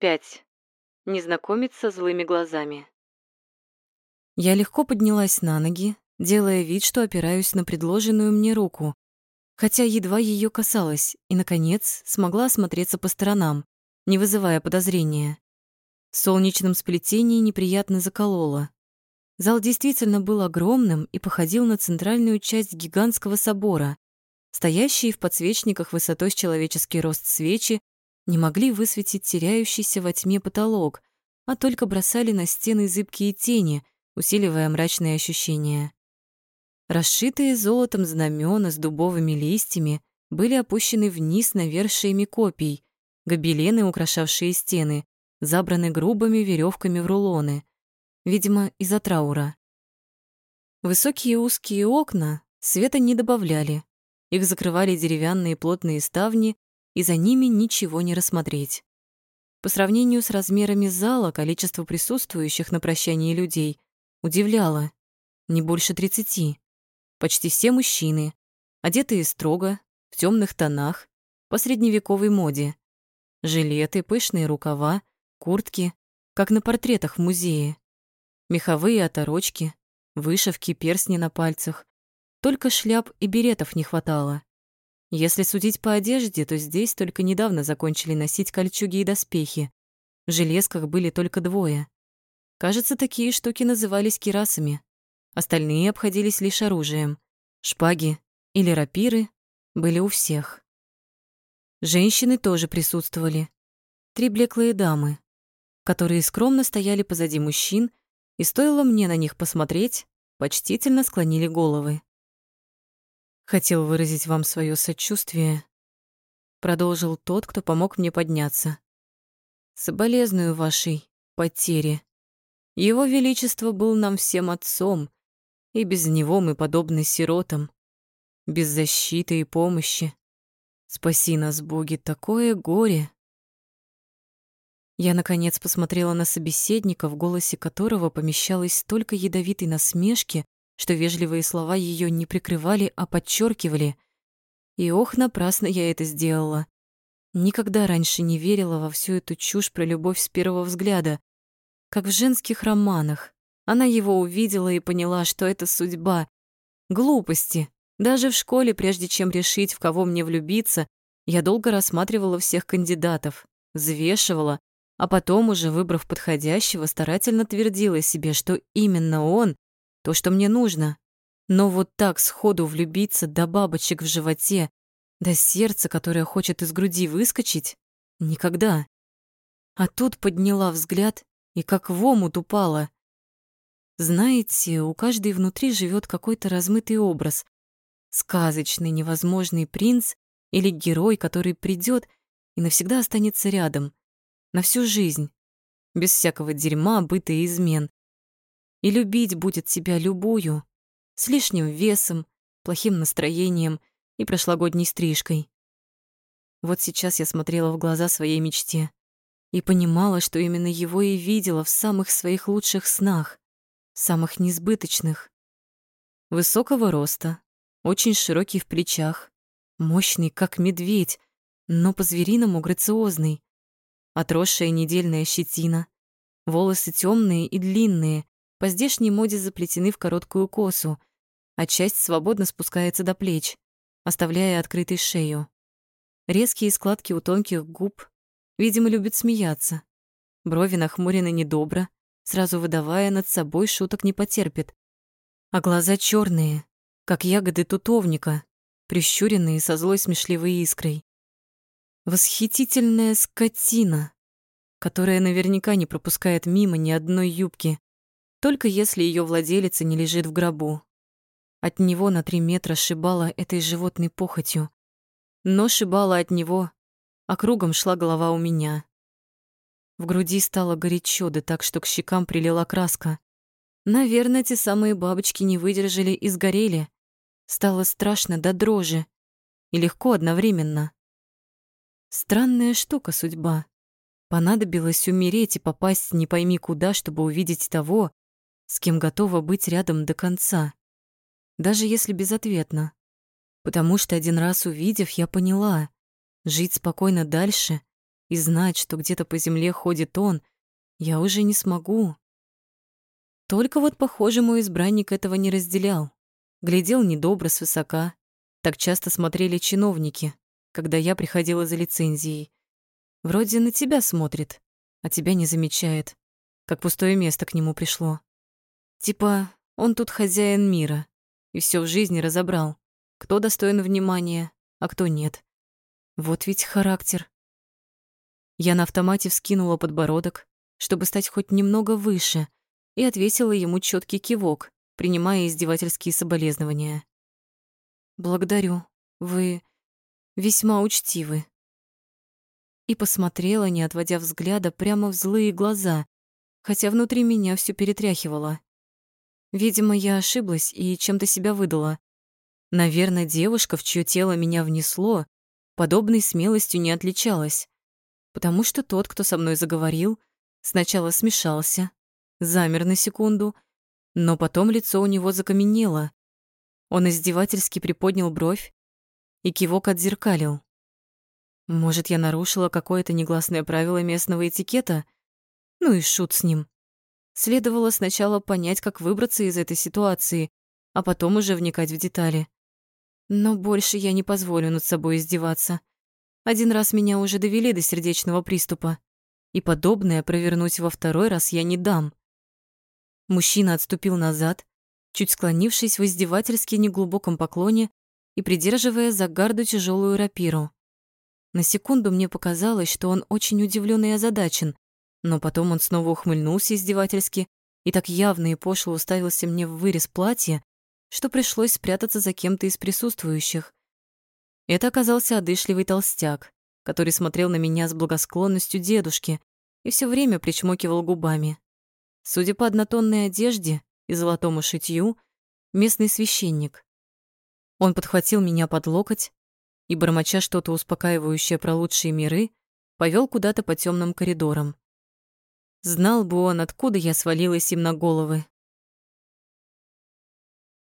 5. Незнакомец со злыми глазами. Я легко поднялась на ноги, делая вид, что опираюсь на предложенную мне руку, хотя едва ее касалась и, наконец, смогла осмотреться по сторонам, не вызывая подозрения. В солнечном сплетении неприятно закололо. Зал действительно был огромным и походил на центральную часть гигантского собора. Стоящие в подсвечниках высотой с человеческий рост свечи не могли высветить теряющийся во тьме потолок, а только бросали на стены зыбкие тени, усиливая мрачные ощущения. Расшитые золотом знамена с дубовыми листьями были опущены вниз навершиями копий, гобелены, украшавшие стены, забраны грубыми веревками в рулоны, видимо, из-за траура. Высокие узкие окна света не добавляли, их закрывали деревянные плотные ставни, и за ними ничего не рассмотреть. По сравнению с размерами зала, количество присутствующих на прощании людей удивляло. Не больше тридцати. Почти все мужчины, одетые строго, в темных тонах, по средневековой моде. Жилеты, пышные рукава, куртки, как на портретах в музее. Меховые оторочки, вышивки, перстни на пальцах. Только шляп и беретов не хватало. Если судить по одежде, то здесь только недавно закончили носить кольчуги и доспехи. В железках были только двое. Кажется, такие штуки назывались кирасами. Остальные обходились лишь оружием. Шпаги или рапиры были у всех. Женщины тоже присутствовали. Три блеклые дамы, которые скромно стояли позади мужчин, и стоило мне на них посмотреть, почтительно склонили головы. Хотел выразить вам свое сочувствие, продолжил тот, кто помог мне подняться. Соболезную вашей потере. Его величество был нам всем отцом, и без него мы подобны сиротам, без защиты и помощи. Спаси нас, боги, такое горе. Я, наконец, посмотрела на собеседника, в голосе которого помещалось столько ядовитой насмешки, что вежливые слова ее не прикрывали, а подчеркивали. И ох, напрасно я это сделала. Никогда раньше не верила во всю эту чушь про любовь с первого взгляда. Как в женских романах. Она его увидела и поняла, что это судьба. Глупости. Даже в школе, прежде чем решить, в кого мне влюбиться, я долго рассматривала всех кандидатов, взвешивала, а потом, уже выбрав подходящего, старательно твердила себе, что именно он то, что мне нужно. Но вот так сходу влюбиться до бабочек в животе, до сердца, которое хочет из груди выскочить, никогда. А тут подняла взгляд и как в омут упала. Знаете, у каждой внутри живет какой-то размытый образ. Сказочный, невозможный принц или герой, который придет и навсегда останется рядом. На всю жизнь. Без всякого дерьма, быта и измен и любить будет себя любую, с лишним весом, плохим настроением и прошлогодней стрижкой. Вот сейчас я смотрела в глаза своей мечте и понимала, что именно его и видела в самых своих лучших снах, самых несбыточных. Высокого роста, очень широкий в плечах, мощный, как медведь, но по-звериному грациозный. Отросшая недельная щетина, волосы темные и длинные, по здешней моде заплетены в короткую косу, а часть свободно спускается до плеч, оставляя открытой шею. Резкие складки у тонких губ, видимо, любит смеяться. Брови нахмурены недобро, сразу выдавая над собой шуток не потерпит. А глаза черные, как ягоды тутовника, прищуренные со злой смешливой искрой. Восхитительная скотина, которая наверняка не пропускает мимо ни одной юбки, только если ее владелица не лежит в гробу. От него на три метра шибала этой животной похотью. Но шибала от него, а кругом шла голова у меня. В груди стало горячо, да так, что к щекам прилила краска. Наверное, те самые бабочки не выдержали и сгорели. Стало страшно до дрожи. И легко одновременно. Странная штука судьба. Понадобилось умереть и попасть не пойми куда, чтобы увидеть того, с кем готова быть рядом до конца, даже если безответно. Потому что один раз увидев, я поняла, жить спокойно дальше и знать, что где-то по земле ходит он, я уже не смогу. Только вот, похоже, мой избранник этого не разделял. Глядел недобро свысока. Так часто смотрели чиновники, когда я приходила за лицензией. Вроде на тебя смотрит, а тебя не замечает, как пустое место к нему пришло. Типа, он тут хозяин мира и все в жизни разобрал, кто достоин внимания, а кто нет. Вот ведь характер. Я на автомате вскинула подбородок, чтобы стать хоть немного выше, и отвесила ему четкий кивок, принимая издевательские соболезнования. «Благодарю, вы весьма учтивы». И посмотрела, не отводя взгляда, прямо в злые глаза, хотя внутри меня все перетряхивало. Видимо, я ошиблась и чем-то себя выдала. Наверное, девушка, в чье тело меня внесло, подобной смелостью не отличалась, потому что тот, кто со мной заговорил, сначала смешался, замер на секунду, но потом лицо у него закаменело. Он издевательски приподнял бровь и кивок отзеркалил. Может, я нарушила какое-то негласное правило местного этикета? Ну и шут с ним. Следовало сначала понять, как выбраться из этой ситуации, а потом уже вникать в детали. Но больше я не позволю над собой издеваться. Один раз меня уже довели до сердечного приступа, и подобное провернуть во второй раз я не дам. Мужчина отступил назад, чуть склонившись в издевательски неглубоком поклоне и придерживая за гарду тяжелую рапиру. На секунду мне показалось, что он очень удивлен и озадачен, но потом он снова ухмыльнулся издевательски и так явно и пошло уставился мне в вырез платья, что пришлось спрятаться за кем-то из присутствующих. Это оказался одышливый толстяк, который смотрел на меня с благосклонностью дедушки и все время причмокивал губами. Судя по однотонной одежде и золотому шитью, местный священник. Он подхватил меня под локоть и, бормоча что-то успокаивающее про лучшие миры, повел куда-то по темным коридорам. Знал бы он, откуда я свалилась им на головы.